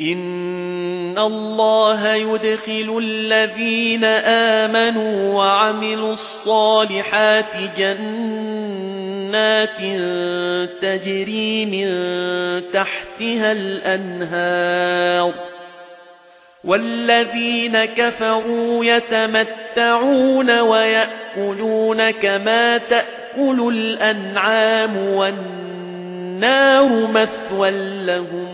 إِنَّ اللَّهَ يُدْخِلُ الَّذِينَ آمَنُوا وَعَمِلُوا الصَّالِحَاتِ جَنَّاتٍ تَجْرِي مِن تَحْتِهَا الْأَنْهَارُ وَالَّذِينَ كَفَرُوا يَتَمَتَّعُونَ وَيَأْكُلُونَ كَمَا تَأْكُلُ الْأَنْعَامُ وَالنَّارُ مَثْوًى لَّهُمْ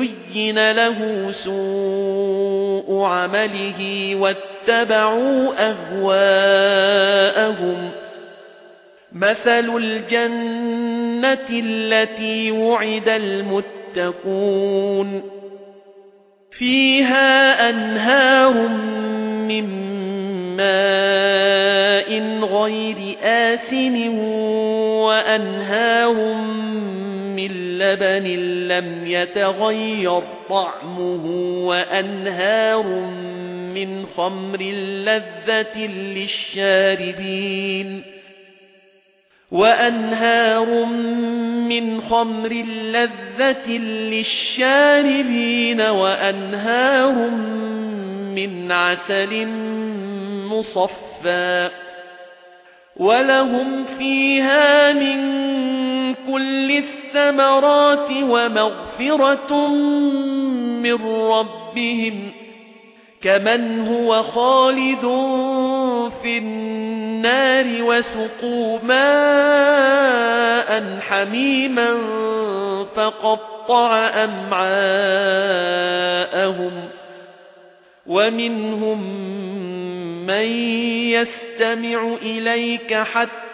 لَهُ سُوءُ عَمَلِهِ وَاتَّبَعُوا أَهْوَاءَهُمْ. مَثَلُ الْجَنَّةِ الَّتِي وُعِدَ الْمُتَّقُونَ. فِيهَا أَنْهَارٌ مِّن مَّاءٍ غَيْرِ آسِنٍ وَأَنْهَارٌ مِّن لَّبَنٍ لَّمْ يَتَغَيَّرْ طَعْمُهُ وَأَنْهَارٌ مِّنْ خَمْرٍ لَّذَّةٍ لِّلشَّارِبِينَ وَأَنْهَارٌ مِّنْ خَمْرٍ لَّذَّةٍ لِّلشَّارِبِينَ وَأَنْهَارٌ مِّنْ عَسَلٍ مُّصَفًّى وَلَهُمْ فِيهَا مِن كُلِّ الثَّمَرَاتِ وَمَغْفِرَةٌ مِّن رَّبِّهِمْ كَمَنْ هُوَ خَالِدٌ فِي النَّارِ وَسُقُوا مَاءً حَمِيمًا فَقَطَّعَ أَمْعَاءَهُمْ وَمِنْهُم مَّن يَسْتَمِعُ إِلَيْكَ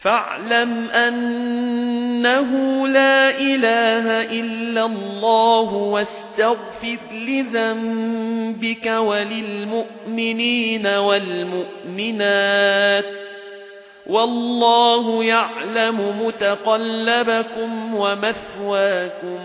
فَاعْلَمْ أَنَّهُ لَا إِلَٰهَ إِلَّا اللَّهُ وَاسْتَغْفِرْ لِذَنبِكَ وَلِلْمُؤْمِنِينَ وَالْمُؤْمِنَاتِ وَاللَّهُ يَعْلَمُ مُتَقَلَّبَكُمْ وَمَثْوَاكُمْ